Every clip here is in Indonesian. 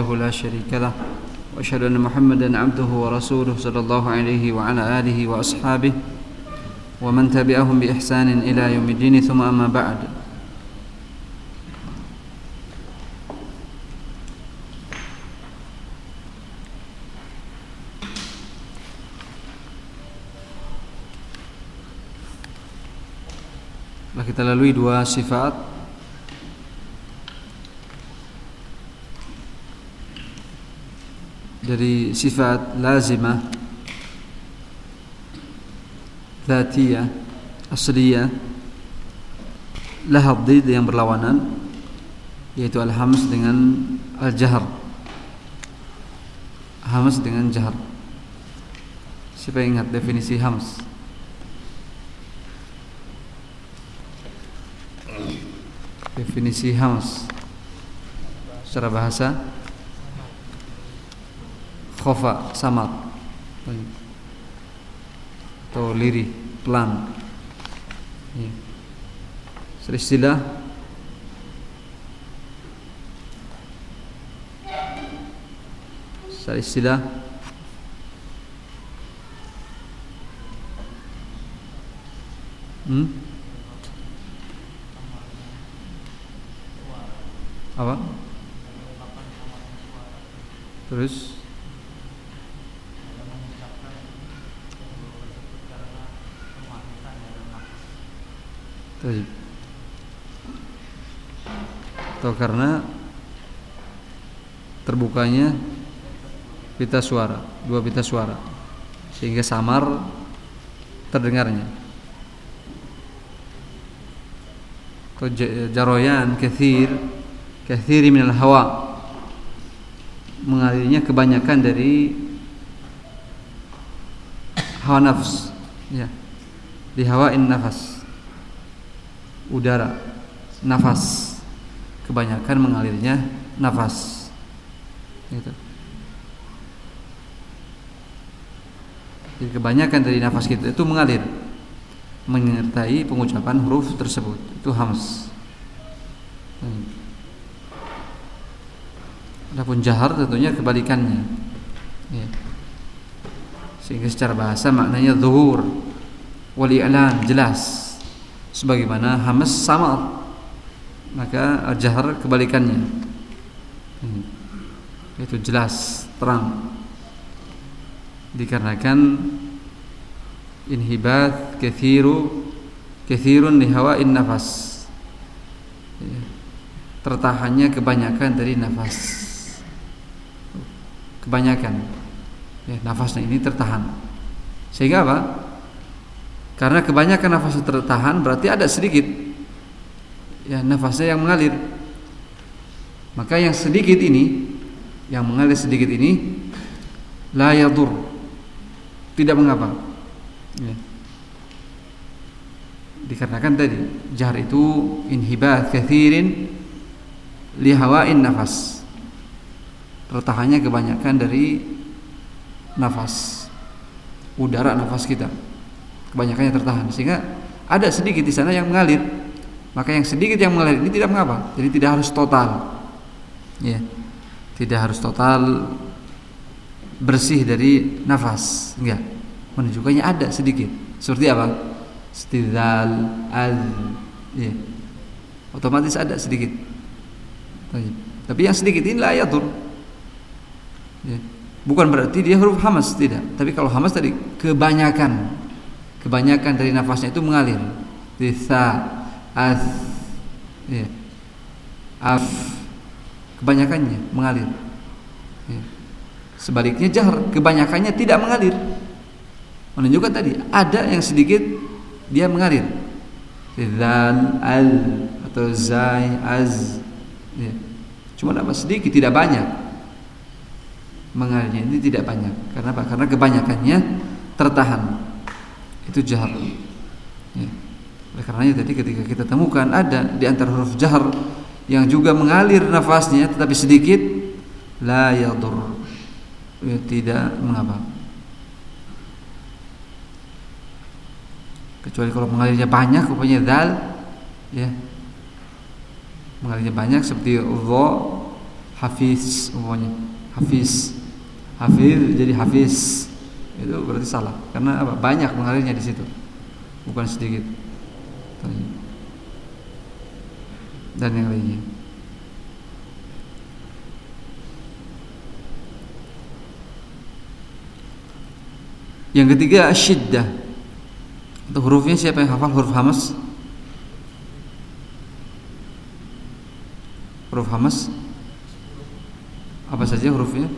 وحده لا شريك له وأشهد أن محمدا عبده ورسوله صلى الله عليه وعلى آله وأصحابه ومن تبعهم بإحسان إلى يوم الدين ثم أما بعد. Kita lalui dua sifat. Dari sifat lazimah zatiyah asliyah lahad yang berlawanan yaitu al-hams dengan al-jahr. Hams dengan jahr. Siapa ingat definisi hams? Definisi hams. Secara bahasa khofa samat atau lirih pelan. Ya. istilah istilah hmm? apa? Terus Atau karena terbukanya pita suara, dua pita suara sehingga samar terdengarnya. Atau jaroyan kathir kathiri minal hawa mengalirnya kebanyakan dari hawa nafs ya di hawain nafas udara nafas kebanyakan mengalirnya nafas gitu. Jadi kebanyakan dari nafas kita itu mengalir menyertai pengucapan huruf tersebut itu hams hmm. Adapun jahar tentunya kebalikannya ya. Sehingga secara bahasa maknanya zuhur Wali alan jelas sebagaimana hamas sama. Maka al-jahr kebalikannya. Hmm. itu jelas terang. Dikarenakan inhibat kathiru kathirun li hawa'in nafas. Ya. tertahannya kebanyakan dari nafas. Kebanyakan. Ya, nafasnya ini tertahan. Sehingga apa karena kebanyakan nafas tertahan berarti ada sedikit ya nafasnya yang mengalir. Maka yang sedikit ini yang mengalir sedikit ini la yadur. Tidak mengapa. Ya. Dikarenakan tadi jar itu inhibat kathirin li hawain nafas. Tertahannya kebanyakan dari nafas udara nafas kita kebanyakannya tertahan. Sehingga ada sedikit di sana yang mengalir. Maka yang sedikit yang mengalir ini tidak mengapa. Jadi tidak harus total. Ya. Tidak harus total bersih dari nafas. Enggak. Menunjukkannya ada sedikit. Seperti apa? Stidal al ya. Otomatis ada sedikit. Tapi yang sedikit ini lah ya ya. Bukan berarti dia huruf hamas tidak. Tapi kalau hamas tadi kebanyakan kebanyakan dari nafasnya itu mengalir. Bisa as ya. af kebanyakannya mengalir. Ya. sebaliknya jahar kebanyakannya tidak mengalir. Menunjukkan tadi ada yang sedikit dia mengalir. Dan al atau zai az. Ya. cuma apa sedikit tidak banyak. Mengalirnya ini tidak banyak. Karena apa? Karena kebanyakannya tertahan itu jahar. Ya. oleh karenanya tadi ketika kita temukan ada di antara huruf jahar yang juga mengalir nafasnya tetapi sedikit la yadur. Ya, tidak mengapa. Kecuali kalau mengalirnya banyak rupanya dal ya. Mengalirnya banyak seperti dha hafiz umpamanya hafiz. Hafiz jadi hafiz itu berarti salah. Karena apa? Banyak mengalirnya di situ. Bukan sedikit. Dan yang lainnya. Yang ketiga syiddah. Untuk hurufnya siapa yang hafal? Huruf hamas. Huruf hamas. Apa saja hurufnya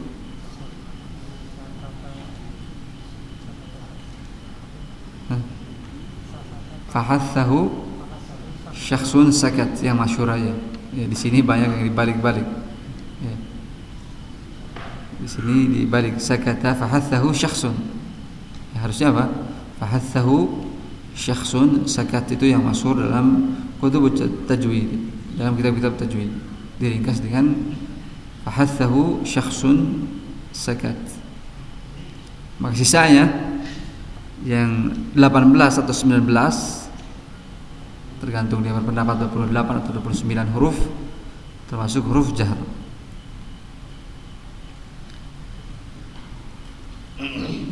fahathahu syakhsun sakat yang masyhur aja. Ya, di sini banyak yang dibalik-balik. Ya. Di sini dibalik sakata fahathahu syakhsun. Ya, harusnya apa? Fahathahu syakhsun sakat itu yang masyhur dalam kutub tajwid. Dalam kitab-kitab tajwid. Diringkas dengan fahathahu syakhsun sakat. Maka sisanya yang 18 atau 19 tergantung dia berpendapat 28 atau 29 huruf termasuk huruf jahr.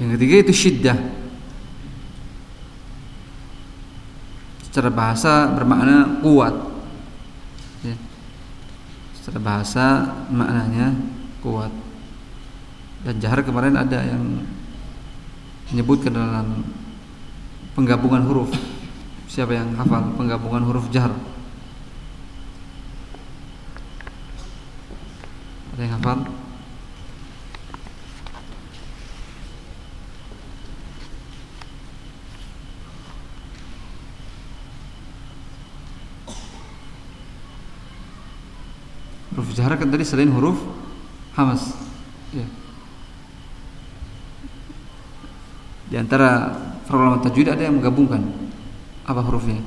Yang ketiga itu syiddah. Secara bahasa bermakna kuat. Ya. secara bahasa maknanya kuat. Dan jahar kemarin ada yang menyebutkan dalam penggabungan huruf Siapa yang hafal penggabungan huruf jar? Ada yang hafal? Huruf jar kan tadi selain huruf hamas. Ya. Di antara ulama tajwid ada yang menggabungkan apa hurufnya?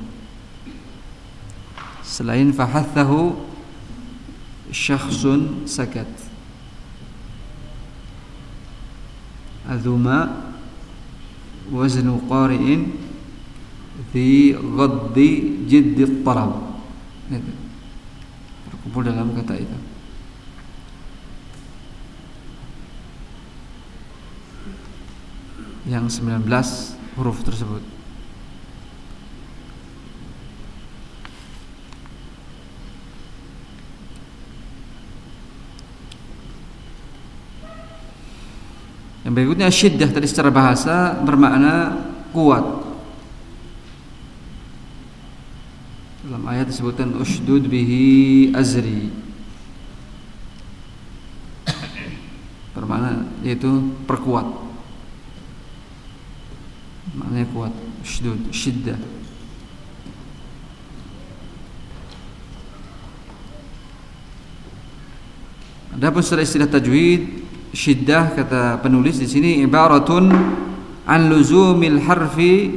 Selain fahathahu syakhsun sakat. Azuma waznu qari'in di ghaddi jiddi talab. Itu terkumpul dalam kata itu. Yang 19 huruf tersebut Yang berikutnya syiddah tadi secara bahasa bermakna kuat. Dalam ayat disebutkan ushdud bihi azri. Bermakna yaitu perkuat. Maknanya kuat, ushdud, syiddah. Adapun secara istilah tajwid syiddah kata penulis di sini ibaratun an luzumil harfi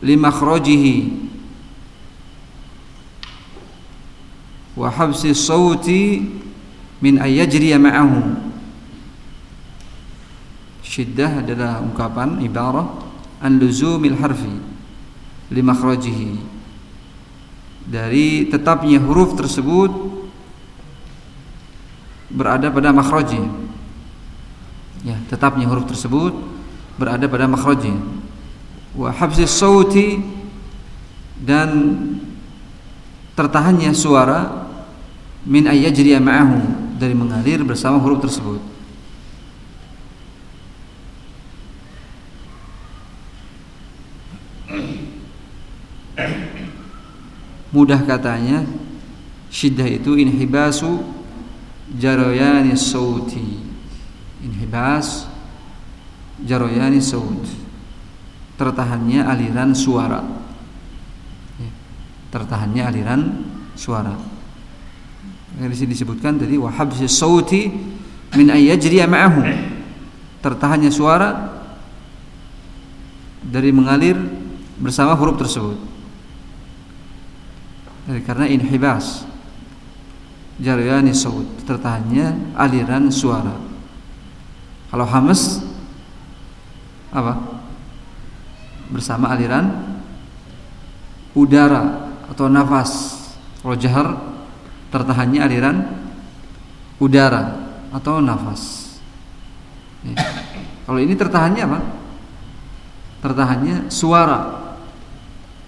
li makhrajihi. Wa habsi sauti min ayajriya ma'ahu. Syiddah adalah ungkapan ibarat an luzumil harfi li makhrajihi. Dari tetapnya huruf tersebut berada pada makhrajnya ya tetapnya huruf tersebut berada pada makhrajnya wa habsi sauti dan tertahannya suara min ayyajriya ma'ahu dari mengalir bersama huruf tersebut. Mudah katanya syiddah itu inhibasu jarayani sauti inhibas jaroyani saud. Tertahannya aliran suara. Ya, tertahannya aliran suara. Yang di sini disebutkan tadi wahab sauti min ayyajriya ma'ahu. Tertahannya suara dari mengalir bersama huruf tersebut. Karena inhibas jaryani saud tertahannya aliran suara kalau hamas apa? Bersama aliran udara atau nafas. Kalau jahar tertahannya aliran udara atau nafas. Ya. Kalau ini tertahannya apa? Tertahannya suara.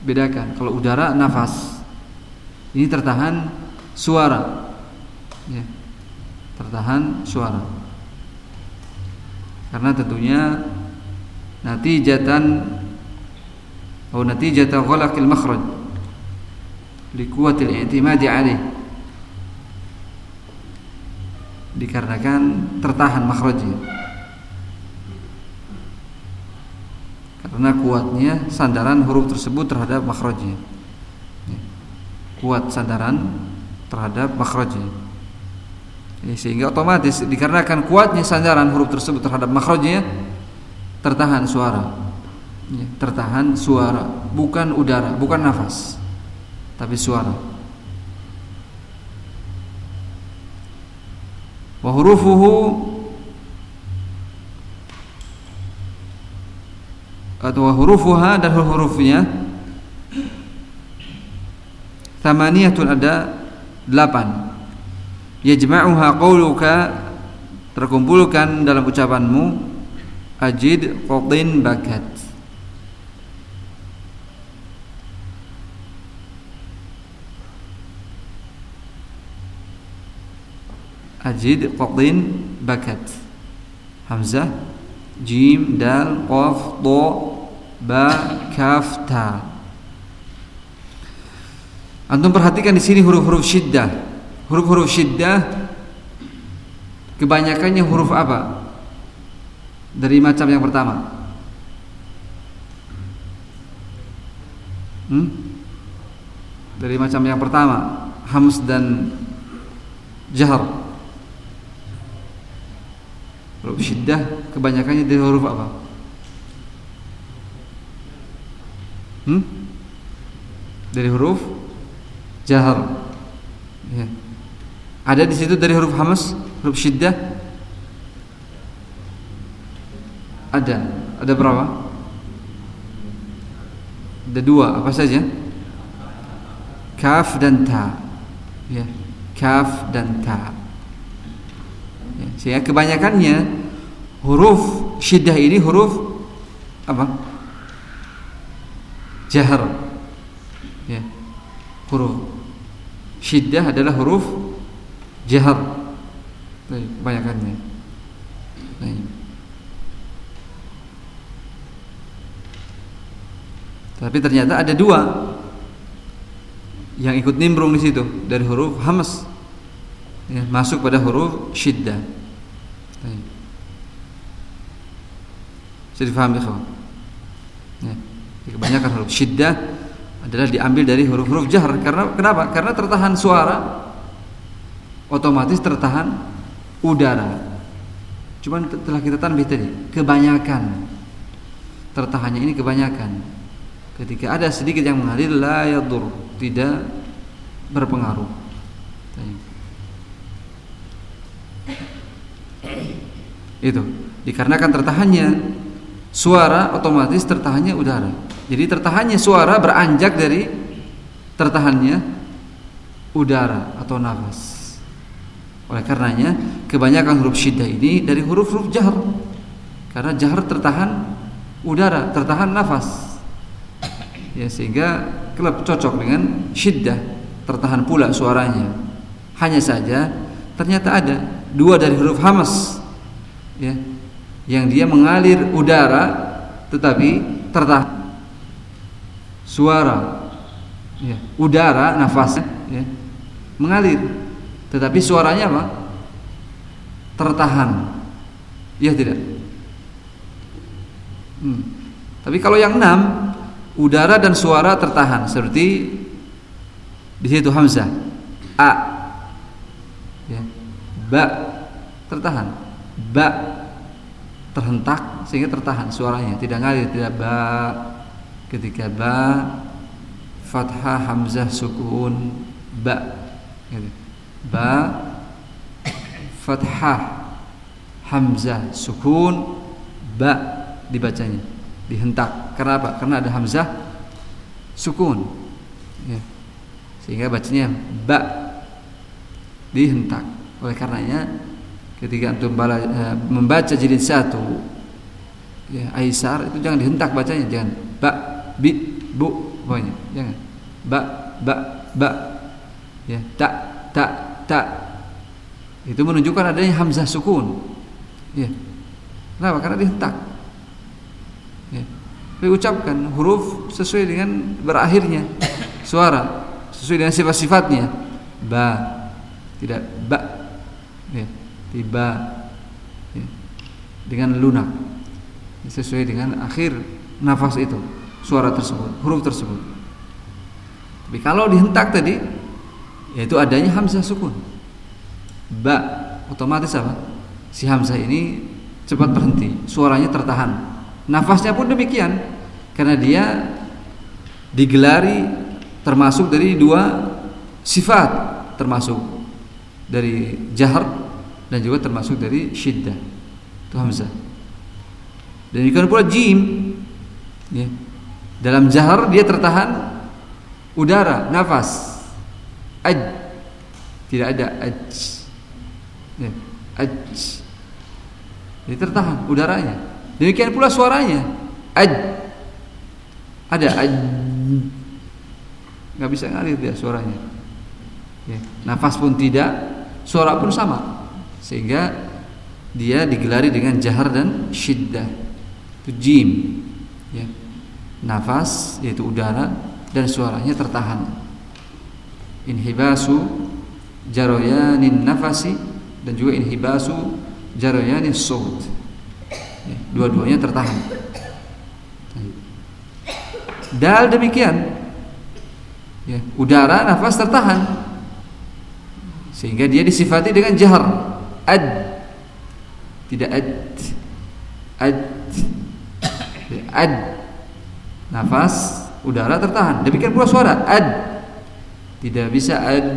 Bedakan. Kalau udara nafas. Ini tertahan suara. Ya. Tertahan suara. Karena tentunya natijatan atau natijatan ghalaqil makhraj liquwatil i'timadi alaih dikarenakan tertahan makhrajnya karena kuatnya sandaran huruf tersebut terhadap makhrajnya kuat sandaran terhadap makhrajnya ya, sehingga otomatis dikarenakan kuatnya sandaran huruf tersebut terhadap makhrajnya tertahan suara. Ya, tertahan suara bukan udara bukan nafas tapi suara. Wa hurufuhu atau hurufuha dan hurufnya Thamaniyatun ada delapan Yajma'uha qawluka Terkumpulkan dalam ucapanmu Ajid qadin bakat. Ajid qadin bakat. Hamzah Jim dal qaf do ba kaf ta. Antum perhatikan di sini huruf-huruf syiddah. Huruf-huruf syiddah kebanyakannya huruf apa? Dari macam yang pertama. Hmm? Dari macam yang pertama, hams dan jahar. Huruf syiddah kebanyakannya dari huruf apa? Hmm? Dari huruf jahar. Ya. Ada di situ dari huruf hamas, huruf syiddah? Ada. Ada berapa? Ada dua, apa saja? Kaf dan ta. Ya. Kaf dan ta. Ya, sehingga kebanyakannya huruf syiddah ini huruf apa? Jahar. Ya. Huruf syiddah adalah huruf Kebanyakannya. Baik. Tapi ternyata ada dua yang ikut nimbrung di situ dari huruf hamas ya, masuk pada huruf syiddah. Bisa difahami kawan? Ya, kebanyakan huruf syiddah adalah diambil dari huruf-huruf jahar karena kenapa? Karena tertahan suara otomatis tertahan udara. Cuman telah kita tanbih tadi, kebanyakan tertahannya ini kebanyakan. Ketika ada sedikit yang mengalir la yadur, tidak berpengaruh. Itu dikarenakan tertahannya suara otomatis tertahannya udara. Jadi tertahannya suara beranjak dari tertahannya udara atau nafas. Oleh karenanya kebanyakan huruf syiddah ini dari huruf-huruf jahar. Karena jahar tertahan udara, tertahan nafas. Ya sehingga kelab cocok dengan syiddah, tertahan pula suaranya. Hanya saja ternyata ada dua dari huruf hamas ya yang dia mengalir udara tetapi tertahan suara ya udara nafasnya ya mengalir tetapi suaranya apa? Tertahan. Ya tidak? Hmm. tapi kalau yang enam udara dan suara tertahan. Seperti di situ hamzah. A. Ya. Ba. Tertahan. Ba. Terhentak sehingga tertahan suaranya. Tidak ngalir tidak ba. Ketika ba fathah hamzah sukun ba. Gitu. Ba fathah hamzah sukun ba dibacanya dihentak. Kenapa? Karena ada hamzah sukun. Ya. sehingga bacanya ba dihentak. Oleh karenanya ketika antum eh, membaca jilid satu ya Aisar itu jangan dihentak bacanya jangan ba bi bu pokoknya jangan. Ba ba ba ya tak tak tak itu menunjukkan adanya hamzah sukun. Ya. Kenapa? Karena dihentak ya. Diucapkan huruf sesuai dengan berakhirnya. Suara. Sesuai dengan sifat-sifatnya. Ba. Tidak ba. Ya. Tiba. Ya, dengan lunak. Sesuai dengan akhir nafas itu. Suara tersebut. Huruf tersebut. Tapi kalau dihentak tadi yaitu adanya hamzah sukun. Ba otomatis apa? Si hamzah ini cepat berhenti suaranya tertahan. Nafasnya pun demikian karena dia digelari termasuk dari dua sifat termasuk dari jahar dan juga termasuk dari syiddah. Itu hamzah. Dan juga pula jim ya. dalam jahar dia tertahan udara nafas aj. Tidak ada aj. Ya. aj. Jadi tertahan udaranya. Demikian pula suaranya. Aj. Ada aj. Nggak bisa ngalir dia suaranya. Ya. nafas pun tidak suara pun sama. Sehingga dia digelari dengan jahar dan syiddah. Itu jim. Ya nafas yaitu udara dan suaranya tertahan inhibasu jaroyanin nafasi dan juga inhibasu jaroyanin saut ya, dua-duanya tertahan. Dal demikian. Ya udara nafas tertahan. Sehingga dia disifati dengan jahar. Ad. Tidak ad. Ad. Ad. Nafas udara tertahan. Demikian pula suara. Ad tidak bisa ad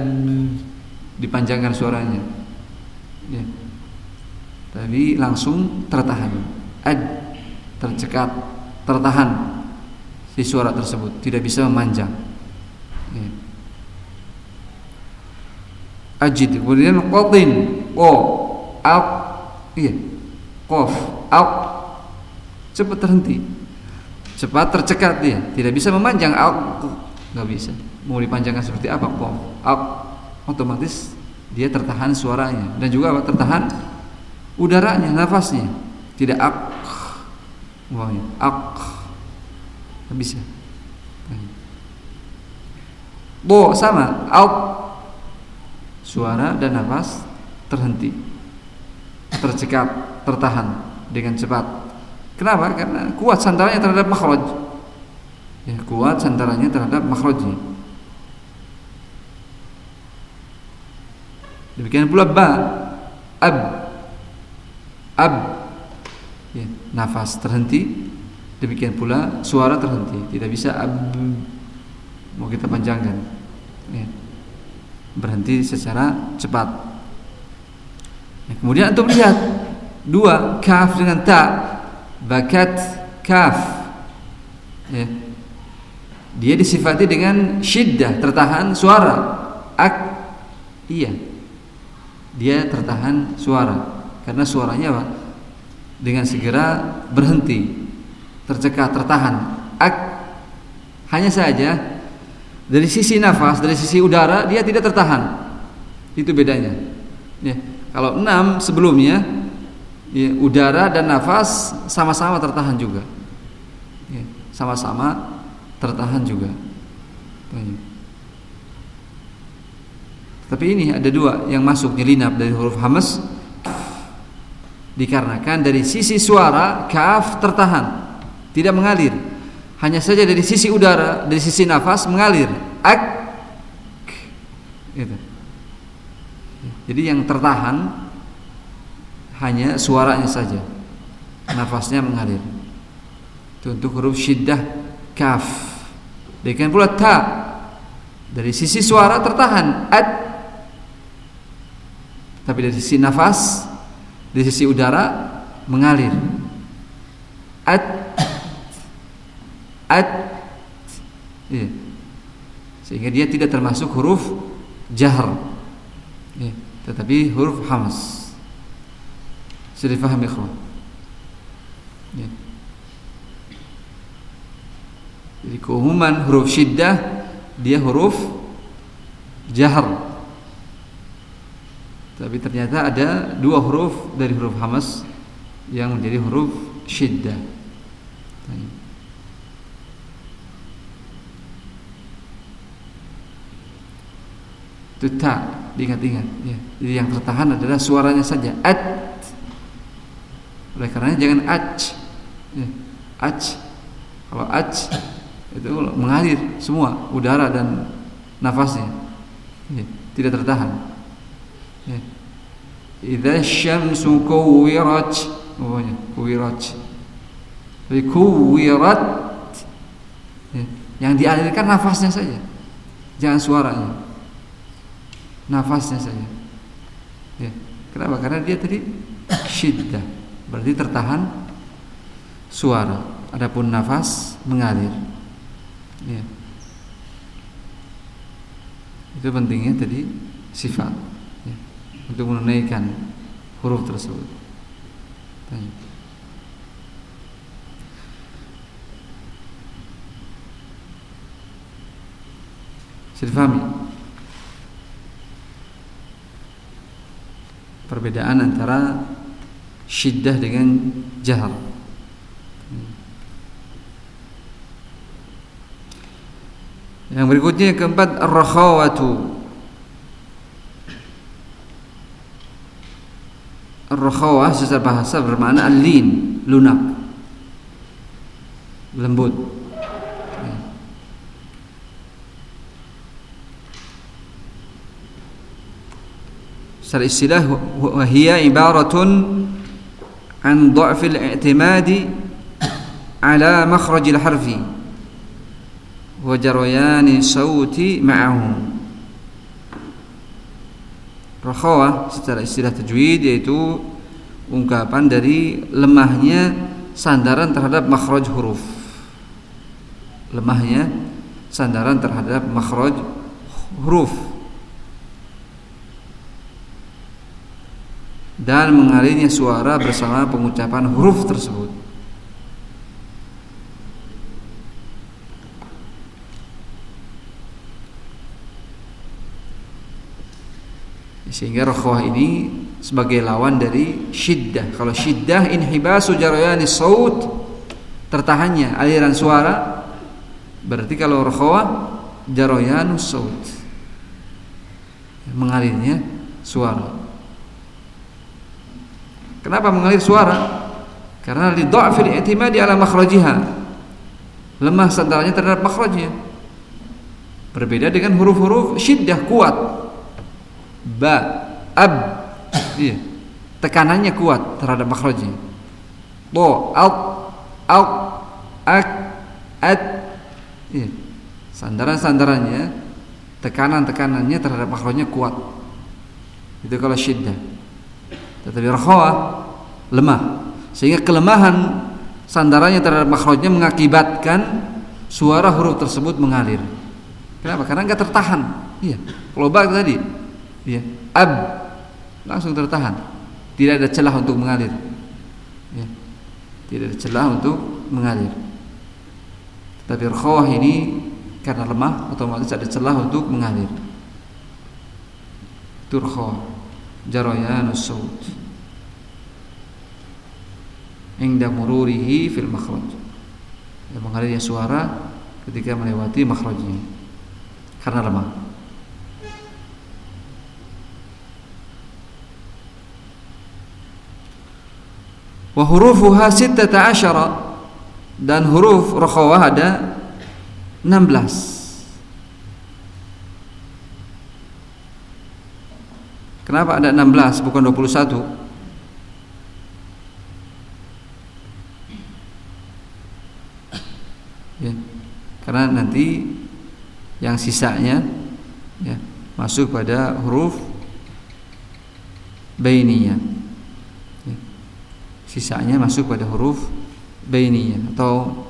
dipanjangkan suaranya. Ya. tapi langsung tertahan. Ad tercekat tertahan si suara tersebut. Tidak bisa memanjang. Ya. ajid. Kemudian qatin. Oh Al iya. Al cepat terhenti. Cepat tercekat dia. Tidak bisa memanjang. Al nggak bisa mau dipanjangkan seperti apa al otomatis dia tertahan suaranya dan juga tertahan udaranya nafasnya tidak ak wahnya ak nggak bisa bo sama al suara dan nafas terhenti tercekat, tertahan dengan cepat. Kenapa? Karena kuat sandarannya terhadap makhraj. Ya, kuat sandarannya terhadap makhrajnya. Demikian pula ba, ab, ab, ya, nafas terhenti. Demikian pula suara terhenti, tidak bisa ab, mau kita panjangkan. Ya. Berhenti secara cepat. Ya, kemudian antum lihat dua kaf dengan ta, bakat kaf. Ya. Dia disifati dengan syiddah, tertahan suara. Ak, iya. Dia tertahan suara karena suaranya apa? Dengan segera berhenti, tercekat, tertahan. Ak, hanya saja dari sisi nafas, dari sisi udara dia tidak tertahan. Itu bedanya. Ya. Kalau enam sebelumnya ya, udara dan nafas sama-sama tertahan juga. Ya, sama-sama tertahan juga. Tapi ini ada dua yang masuk nyelinap dari huruf hamas dikarenakan dari sisi suara kaf tertahan, tidak mengalir. Hanya saja dari sisi udara, dari sisi nafas mengalir. Ak, gitu. Jadi yang tertahan hanya suaranya saja. Nafasnya mengalir. Itu untuk huruf syiddah kaf. Demikian pula ta. Dari sisi suara tertahan ad. Tapi dari sisi nafas, dari sisi udara mengalir. Ad ad iya. Sehingga dia tidak termasuk huruf jahr. Iya tetapi huruf hamas sudah difaham ikhwan ya. jadi keumuman huruf syiddah dia huruf jahar tapi ternyata ada dua huruf dari huruf hamas yang menjadi huruf syiddah itu ta diingat-ingat ya. Jadi yang tertahan adalah suaranya saja at. Oleh karena jangan ach. Ya. Ach. Kalau ach itu mengalir semua udara dan nafasnya. Ya. Tidak tertahan. Ya, kuwirat. Jadi kuwirat. Ya. Yang dialirkan nafasnya saja. Jangan suaranya nafasnya saja. Ya. Kenapa? Karena dia tadi syiddah, berarti tertahan suara. Adapun nafas mengalir. Ya. Itu pentingnya tadi sifat. Untuk menunaikan huruf tersebut. Difahami? perbedaan antara syiddah dengan jahar. Yang berikutnya yang keempat ar-rakhawatu. Ar-rakhawah secara bahasa bermakna al-lin, lunak. Lembut. secara istilah wahia ibaratun an dha'fil i'timadi ala makhrajil harfi wa jarayani sauti ma'ahu Rakhawah secara istilah tajwid yaitu ungkapan dari lemahnya sandaran terhadap makhraj huruf lemahnya sandaran terhadap makhraj huruf dan mengalirnya suara bersama pengucapan huruf tersebut. Sehingga rokhwah ini sebagai lawan dari syiddah. Kalau syiddah inhibasu jarayani saut tertahannya aliran suara berarti kalau rokhwah jarayanu saut mengalirnya suara. Kenapa mengalir suara? Karena li dha'fil i'timadi ala makhrajiha. Lemah sandarannya terhadap makhrajnya. Berbeda dengan huruf-huruf syiddah kuat. Ba, ab. Iya. Tekanannya kuat terhadap makhrajnya. To, al, al, ak, at. Iya. Sandaran-sandarannya tekanan-tekanannya terhadap makhrajnya kuat. Itu kalau syiddah. Tetapi rakhawah lemah. Sehingga kelemahan sandarannya terhadap makhrajnya mengakibatkan suara huruf tersebut mengalir. Kenapa? Karena enggak tertahan. Iya. Kalau bak tadi, iya, ab langsung tertahan. Tidak ada celah untuk mengalir. Ya. Tidak ada celah untuk mengalir. Tapi rakhawah ini karena lemah otomatis ada celah untuk mengalir. Itu rakhawah jarayanus saut inda mururihi fil makhraj mengalirnya suara ketika melewati makhrajnya karena lemah wa hurufuha sittata asyara dan huruf rakhawah ada 16 Kenapa ada 16 bukan 21? Ya. Karena nanti yang sisanya ya, masuk pada huruf bainiyah. Ya. Sisanya masuk pada huruf bainiyah atau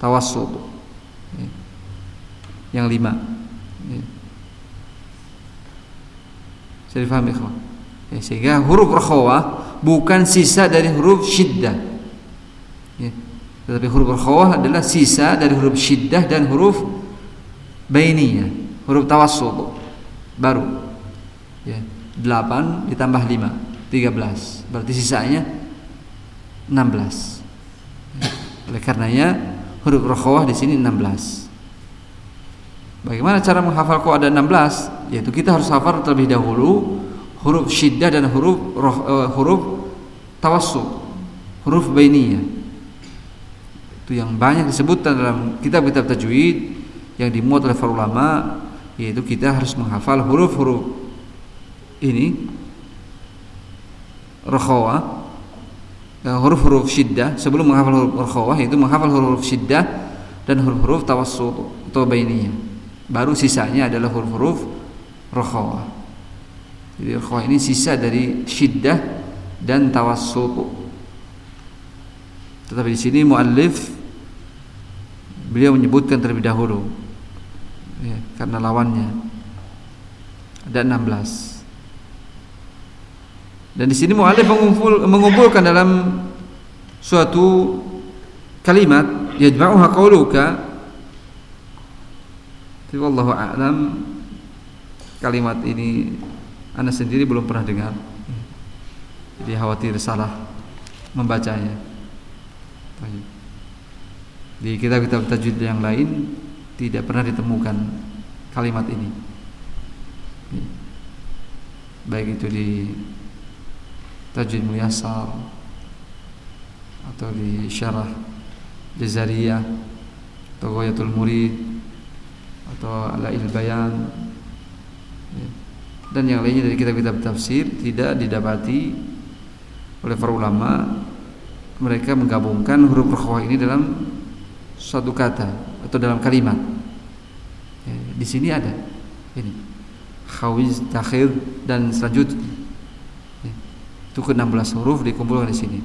tawassut. Ya. Yang lima. Ya. Saya? Ya, sehingga huruf rakhawah bukan sisa dari huruf syiddah. Ya. Tetapi huruf rakhawah adalah sisa dari huruf syiddah dan huruf bainiyah, huruf tawassut baru. Ya, 8 ditambah 5, 13. Berarti sisanya 16. Ya. Oleh karenanya huruf rakhawah di sini 16. Bagaimana cara menghafal kok ada 16? Yaitu kita harus hafal terlebih dahulu huruf syiddah dan huruf roh, uh, huruf tawassul, huruf bainiyah. Itu yang banyak disebutkan dalam kitab-kitab tajwid yang dimuat oleh para ulama yaitu kita harus menghafal huruf-huruf ini rakhawa eh, huruf-huruf syiddah sebelum menghafal huruf rakhawah itu menghafal huruf syiddah dan huruf-huruf tawassul atau bainiyah baru sisanya adalah huruf-huruf rakhawah jadi ikhwah ini sisa dari syiddah dan tawassul. Tetapi di sini muallif beliau menyebutkan terlebih dahulu ya, karena lawannya ada 16. Dan di sini muallif mengumpul, mengumpulkan dalam suatu kalimat yajma'uha qauluka Wallahu a'lam kalimat ini anda sendiri belum pernah dengar. Jadi khawatir salah membacanya. Di kitab-kitab tajwid yang lain tidak pernah ditemukan kalimat ini. Baik itu di tajwid muyassar atau di syarah Jazariyah atau Ghayatul Murid atau Alail Bayan. Dan yang lainnya dari kitab-kitab tafsir tidak didapati oleh para ulama. Mereka menggabungkan huruf rakhawah ini dalam suatu kata atau dalam kalimat. Ya, di sini ada. Ini. Khawiz takhir dan selanjutnya. Itu ke 16 huruf dikumpulkan di sini.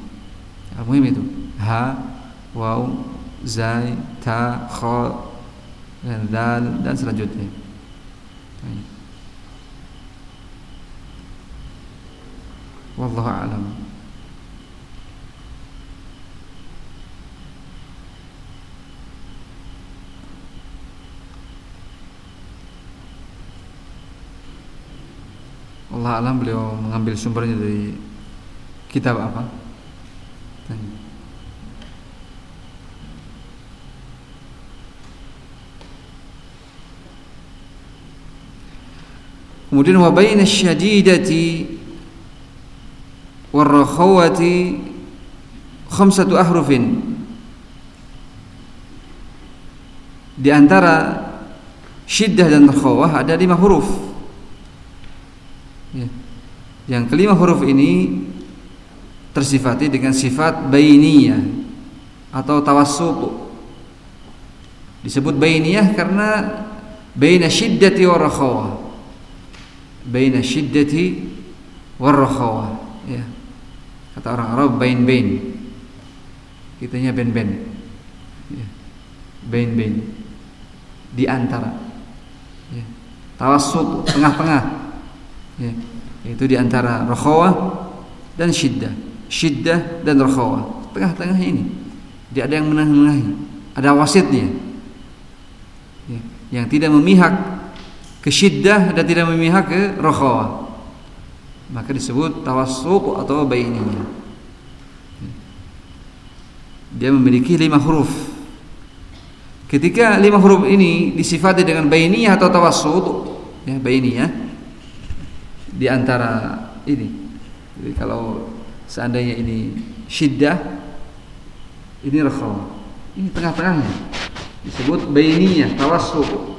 Al-muhim itu ha, waw, zai, ta, kha, dan dal dan selanjutnya. Ya. Wallahu a'lam. Allah alam beliau mengambil sumbernya dari kitab apa? Kemudian wa baina syadidati khamsatu ahrufin di antara syiddah dan rakhawah ada lima huruf ya. yang kelima huruf ini tersifati dengan sifat bainiyah atau tawassut disebut bainiyah karena baina syiddati warrakhawah baina syiddati warrakhawah ya Kata orang Arab bain-bain. Kitanya ben-ben. Ya. Bain-bain. Di antara. Ya. Tawassut tengah-tengah. Ya. Itu di antara rakhawah dan syiddah. Syiddah dan rakhawah. Tengah-tengah ini. Tidak ada yang menengah-menengahi. Ada wasitnya. Ya. Yang tidak memihak ke syiddah dan tidak memihak ke rakhawah maka disebut tawassuq atau bainiyah dia memiliki lima huruf ketika lima huruf ini disifati dengan bainiyah atau tawassuq ya bainiyah di antara ini jadi kalau seandainya ini syiddah ini rakhaw ini tengah-tengahnya disebut bainiyah tawassuq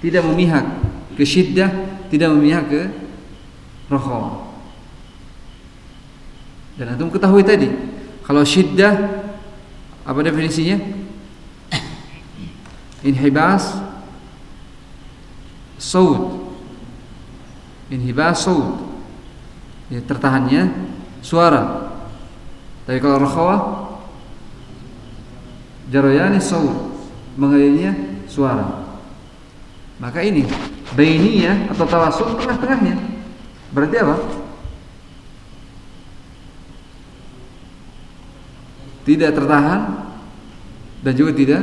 tidak memihak ke syiddah tidak memihak ke rohom. Dan antum ketahui tadi, kalau syiddah apa definisinya? Inhibas saud. Inhibas saud. Ya, tertahannya suara. Tapi kalau rokhawah jaroyani Saut, mengalirnya suara. Maka ini bainiyah atau tawasul tengah-tengahnya. Berarti apa? Tidak tertahan dan juga tidak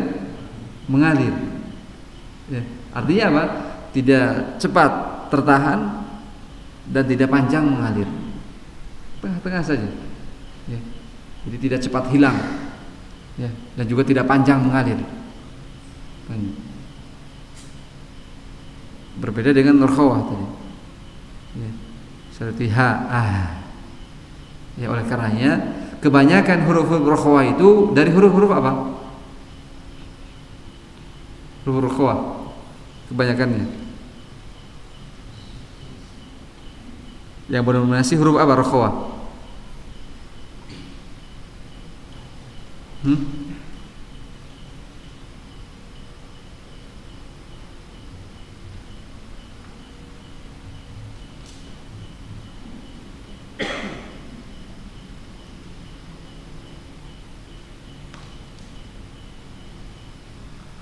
mengalir. Ya. Artinya apa? Tidak cepat tertahan dan tidak panjang mengalir. Tengah-tengah saja. Ya. Jadi tidak cepat hilang. Ya, dan juga tidak panjang mengalir. Berbeda dengan nurkhawah tadi. Ya. Seperti ha, ah. Ya oleh karenanya kebanyakan huruf-huruf rokhawah itu dari huruf-huruf apa? Huruf rokhawah kebanyakannya. Yang berdominasi huruf apa rokhawah? Hmm?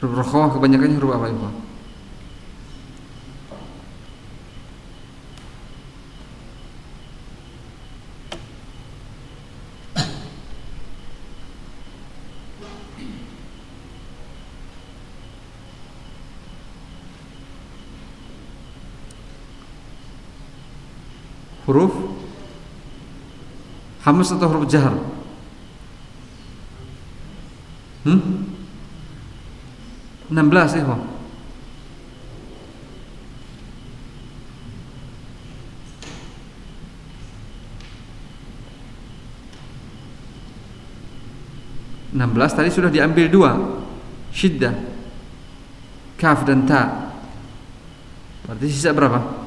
Huruf rokhawah kebanyakannya huruf apa itu? Huruf hamas atau huruf jahar? Hmm? 16 ya, Enam belas tadi sudah diambil dua Syiddah Kaf dan Ta Berarti sisa berapa?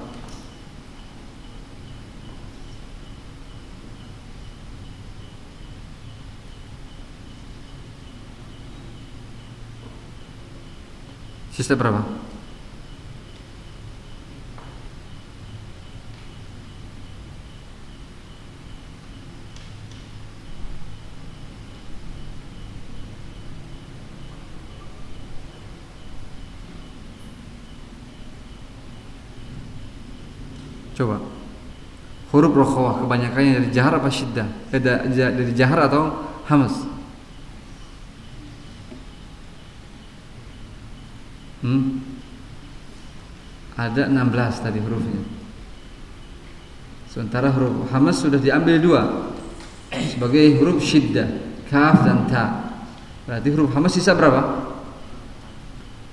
Sisa berapa? Coba Huruf rokhawah kebanyakannya dari jahar apa syiddah? Eh, dari jahar atau hamas? Hmm? Ada 16 tadi hurufnya. Sementara huruf hamas sudah diambil dua sebagai huruf syiddah, kaf dan ta. Berarti huruf hamas sisa berapa?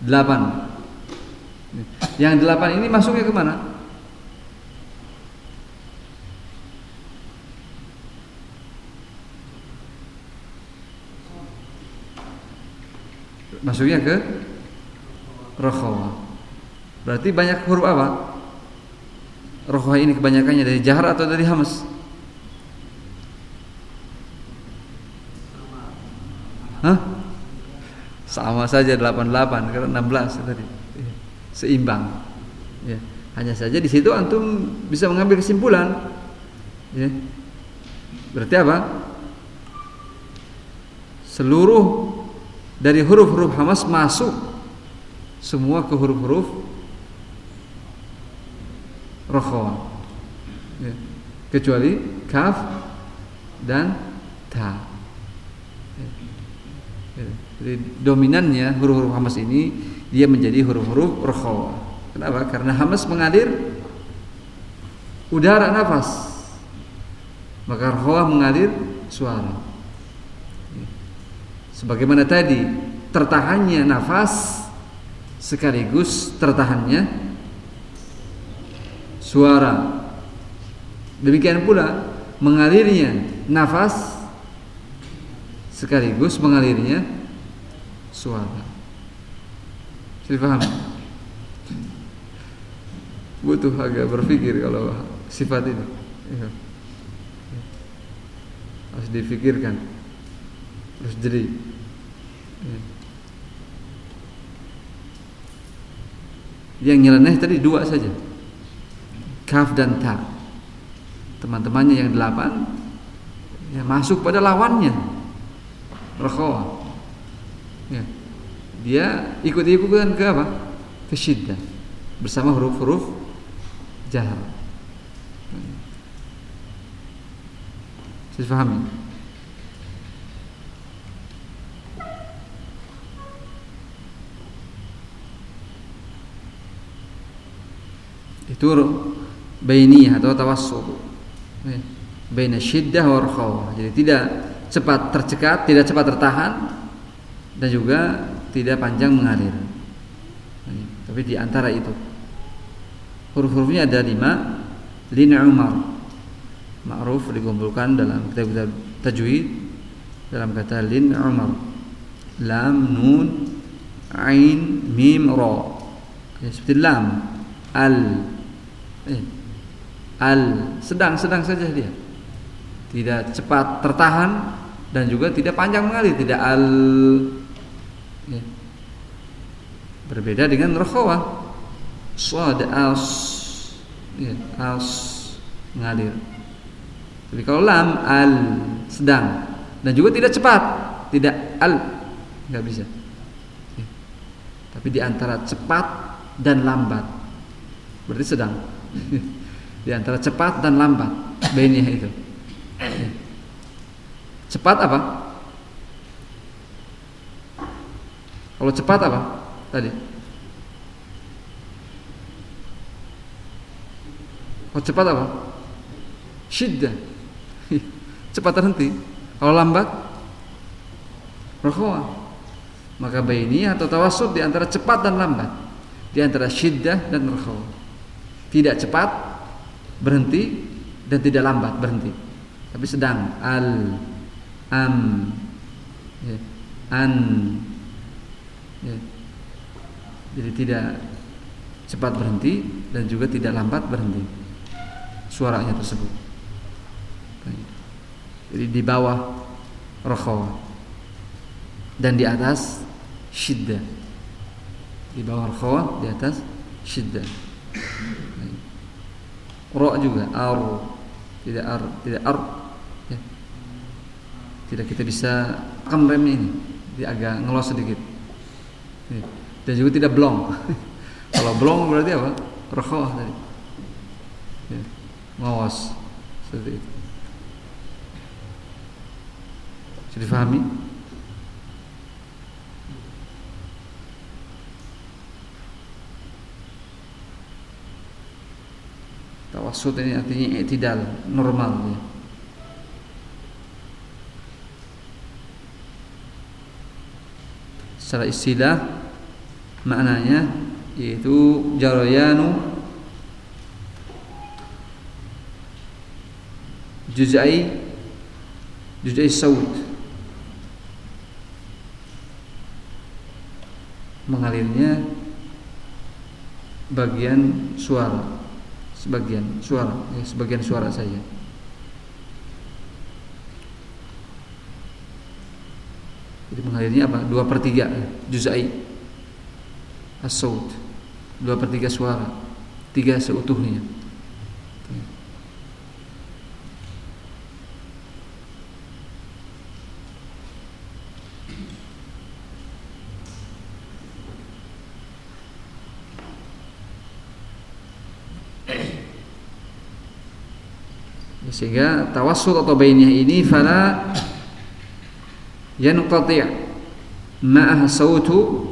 8. Yang 8 ini masuknya ke mana? Masuknya ke rokhawah. Berarti banyak huruf apa? Rokhawah ini kebanyakannya dari jahar atau dari hamas? Hah? Sama saja 88 karena 16 tadi. Iya. Seimbang. Ya. Hanya saja di situ antum bisa mengambil kesimpulan. Ya. Berarti apa? Seluruh dari huruf-huruf hamas masuk semua ke huruf-huruf rokhawah ya. kecuali kaf dan ta ya. Ya. jadi dominannya huruf-huruf hamas ini dia menjadi huruf-huruf rokhawah kenapa karena hamas mengalir udara nafas maka rokhawah mengalir suara ya. sebagaimana tadi tertahannya nafas sekaligus tertahannya suara. Demikian pula mengalirnya nafas sekaligus mengalirnya suara. Sudah paham? Butuh agak berpikir kalau sifat ini. Ya. Harus difikirkan. Terus jadi. Ya. Yang nyeleneh tadi dua saja. Kaf dan ta. Teman-temannya yang delapan ya masuk pada lawannya. Rakhawa. Ya. Dia ikut-ikutan ke apa? Ke syiddah bersama huruf-huruf jahar. Saya pahami? Itu bainiyah atau tawassut ya. baina syiddah wa jadi tidak cepat tercekat tidak cepat tertahan dan juga tidak panjang mengalir. Tapi di antara itu. Huruf-hurufnya ada lima. Lin umar. Ma'ruf dikumpulkan dalam kitab-kitab tajwid. Dalam kata lin umar. Lam nun ain mim ra. Seperti lam. Al eh, al sedang sedang saja dia. Tidak cepat tertahan dan juga tidak panjang mengalir tidak al. Ya. berbeda dengan rakhawah sad as ya, as mengalir. Tapi kalau lam al sedang. Dan juga tidak cepat tidak al nggak bisa. Ya. tapi di antara cepat dan lambat berarti sedang di antara cepat dan lambat bainnya itu. Cepat apa? Kalau cepat apa tadi? Kalau cepat apa? Syiddah. Cepat terhenti. Kalau lambat? Rohwa maka baini atau tawasud di antara cepat dan lambat. Di antara syiddah dan rohwa tidak cepat berhenti dan tidak lambat berhenti. Tapi sedang. Al am ya, an ya. jadi tidak cepat berhenti dan juga tidak lambat berhenti suaranya tersebut. Jadi di bawah rokhawah dan di atas syiddah. Di bawah rokhawah di atas syiddah ro juga ar. Tidak ar tidak ar. Ya. tidak kita bisa kan rem ini. Dia agak ngelos sedikit. Ya. dan juga tidak blong. Kalau blong berarti apa? Rokoh tadi. Ya. ngawas. Seperti itu. Sudah Tawasud ini artinya i'tidal, normal. Secara istilah maknanya yaitu jarayanu juz'ai juz'ai saud mengalirnya bagian suara sebagian suara ya, sebagian suara saja jadi mengalirnya apa? Dua per tiga juzai. As dua per tiga suara. Tiga seutuhnya Sehingga tawassul atau bainiyah ini fala yanqati' ma'ah sautu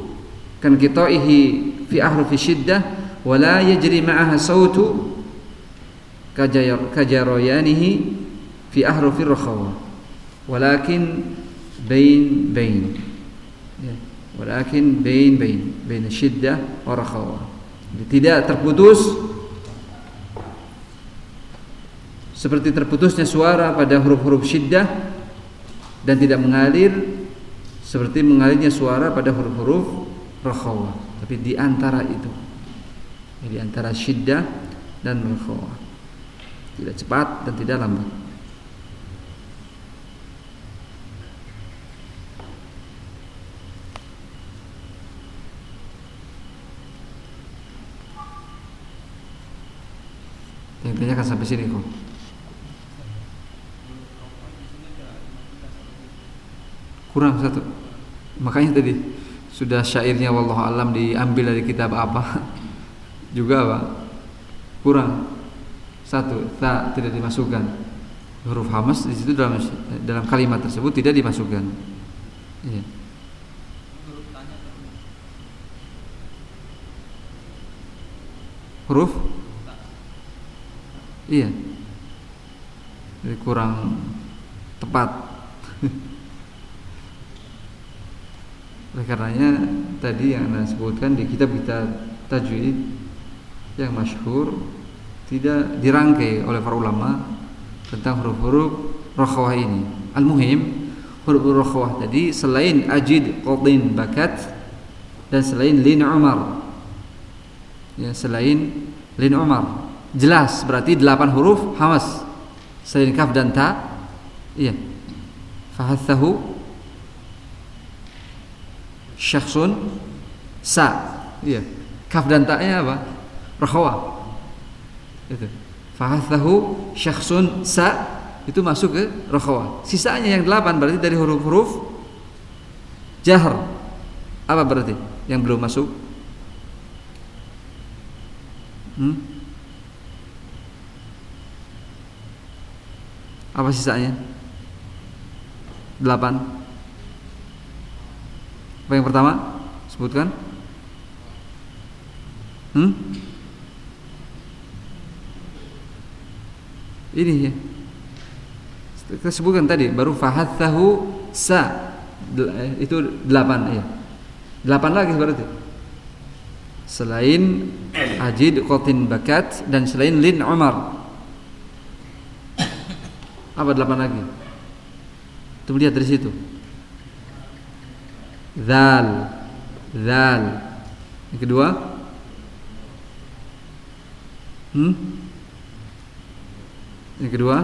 kan qita'ihi fi ahrufi syiddah wa la yajri ma'ah sautu kajarayanihi fi ahrufi rakhawa walakin bain bain. Ya walakin bain bain. Bain syiddah wa rakhawa tidak terputus seperti terputusnya suara pada huruf-huruf syiddah dan tidak mengalir seperti mengalirnya suara pada huruf-huruf rakhawah. Tapi di antara itu di antara syiddah dan rakhawah. Tidak cepat dan tidak lambat. Yang tanyakan sampai sini kok kurang satu. Makanya tadi sudah syairnya wallahu alam diambil dari kitab apa? Juga apa kurang. Satu tak tidak dimasukkan. Huruf hamas di situ dalam dalam kalimat tersebut tidak dimasukkan. Ya. huruf? Iya. Jadi kurang tepat. Oleh karenanya tadi yang anda sebutkan di kitab kita tajwid yang masyhur tidak dirangkai oleh para ulama tentang huruf-huruf rokhawah ini. Al-muhim huruf-huruf rokhawah tadi selain ajid, qadin, bakat dan selain lin umar. Ya, selain lin umar. Jelas berarti delapan huruf hamas. Selain kaf dan ta. Iya. Fahathahu syakhsun sa. Iya. Kaf dan ta-nya apa? Rokhawah itu fahathahu syakhsun sa itu masuk ke rokhawah sisanya yang delapan berarti dari huruf-huruf jahr apa berarti yang belum masuk hmm? apa sisanya delapan apa yang pertama sebutkan hmm? Ini ya. Kita sebutkan tadi baru fahathahu sa eh, itu delapan ya. Delapan lagi berarti. Selain ajid qatin bakat dan selain lin umar. Apa delapan lagi? Itu lihat dari situ. Zal Zal Yang kedua? Hmm? Yang kedua?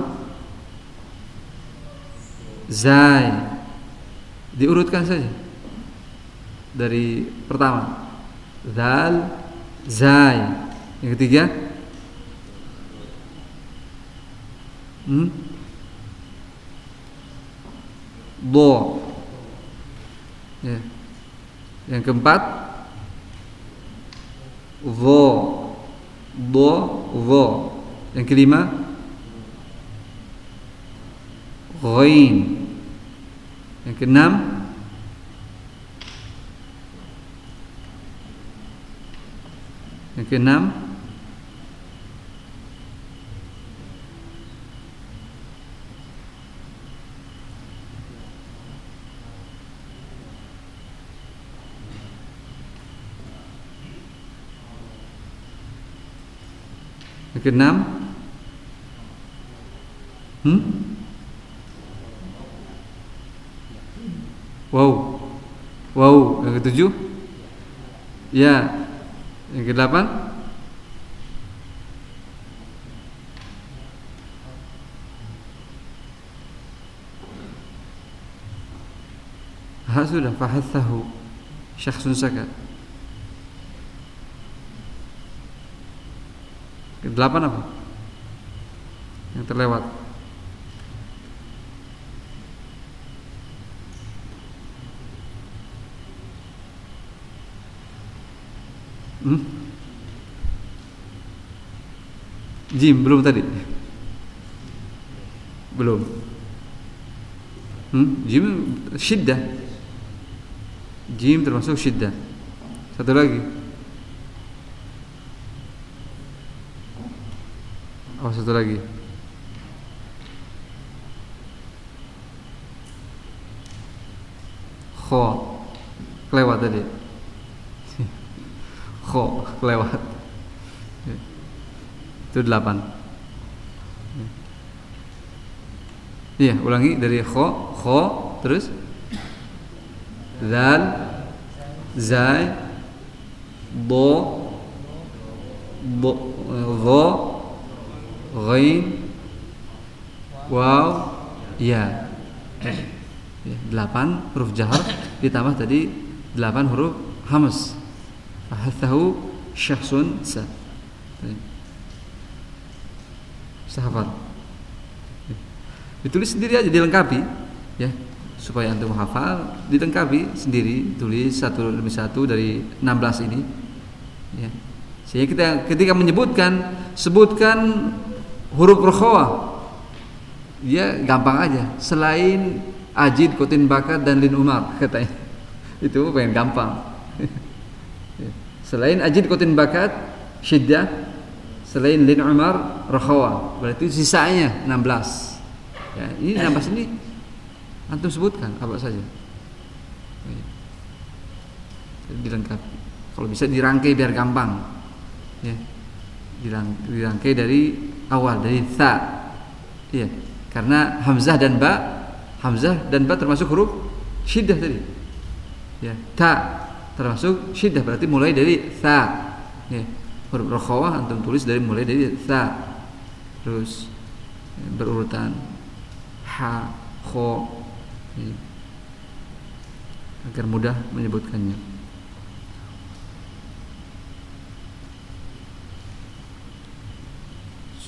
Zai Diurutkan saja. Dari pertama. Zal Zai Yang ketiga? Hmm? Bo ya. Yang keempat Vo. Bo Vo. Yang kelima ghain yang keenam yang keenam yang hmm? Wow. Wow, yang ketujuh? Ya. Yang kedelapan? Ha sudah fahathahu syakhsun sakat. Kedelapan apa? Yang terlewat. Hmm? Jim belum tadi? Belum. Hmm? Jim syiddah. Jim termasuk syiddah. Satu lagi. Oh, satu lagi. Kho. Kelewat tadi. Kho lewat. Itu delapan. Iya ulangi. Dari kho kho terus. Zal zai bo bo dho ghain waw. Ya delapan huruf jahar ditambah tadi delapan huruf hamas. Fahathahu syakhsun sa. Sahabat. Ditulis sendiri aja dilengkapi ya. Supaya antum hafal dilengkapi sendiri. Tulis satu demi satu dari 16 ini ya. Sehingga kita ketika menyebutkan sebutkan huruf rokhawah ya gampang aja. Selain ajid kotin bakat dan lin umar katanya. Itu pengen gampang. Selain ajid kotin bakat, syiddah, selain lin Umar rakhawa berarti sisanya 16 ya ini 16 ini antum sebutkan apa saja. Dilengkapi. Kalau bisa dirangkai biar gampang. Ya dirangkai dari awal dari ta ya karena hamzah dan ba hamzah dan ba termasuk huruf syiddah tadi. Ya ta termasuk syiddah berarti mulai dari ta ya huruf rokhawah antum tulis dari mulai dari ta terus ya, berurutan ha kho ya, agar mudah menyebutkannya